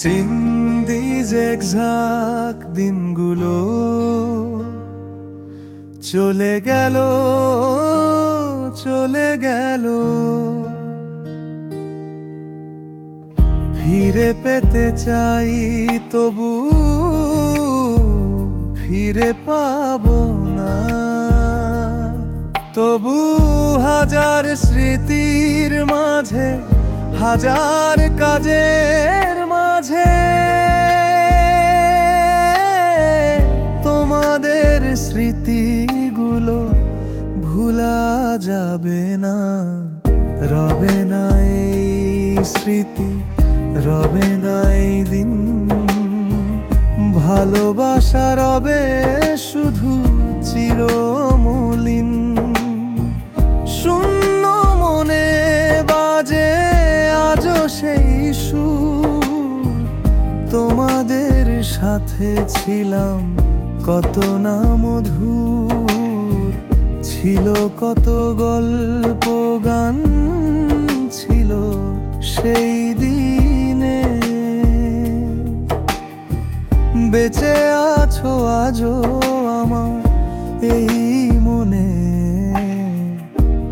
সিন্দি জেগঝাক দিনগুলো চলে গেল চলে গেল। ফিরে পেতে চাই তবু, ফিরে পাবো না। তবু হাজার স্মৃতির মাঝে, হাজার কাজের মাঝে তোমাদের স্মৃতিগুলো ভুলা যাবে না, রবে না এই স্মৃতি, রবে না এই দিন। ভালোবাসা রবে শুধু চিরমলিন সাথে ছিলাম। কত না মধুর ছিল, কত গল্প গান ছিল সেই দিনে। বেঁচে আছো আজও আমার এই মনে।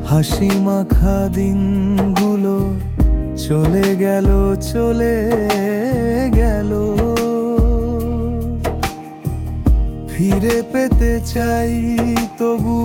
হাসি মাখা দিনগুলো চলে গেল, চলে ফিরে পেতে চাই তবু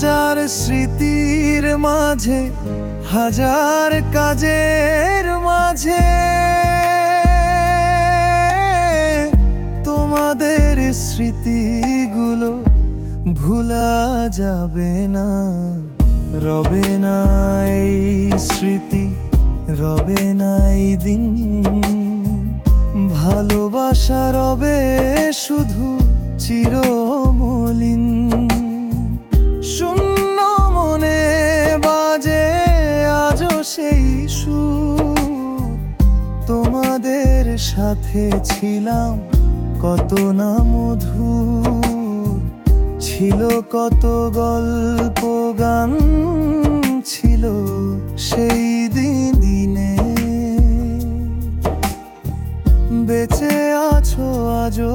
হাজার স্মৃতির মাঝে, হাজার কাজের মাঝে। তোমাদের স্মৃতিগুলো ভুলা যাবে না, রবে না এই স্মৃতি, রবে না এই দিন। ভালোবাসা রবে শুধু চিরমলিন। তোমাদের সাথে ছিলাম। কত না মধু, ছিল কত গল্প, গান ছিল সেই দিন দিনে। বেঁচে আছো আজও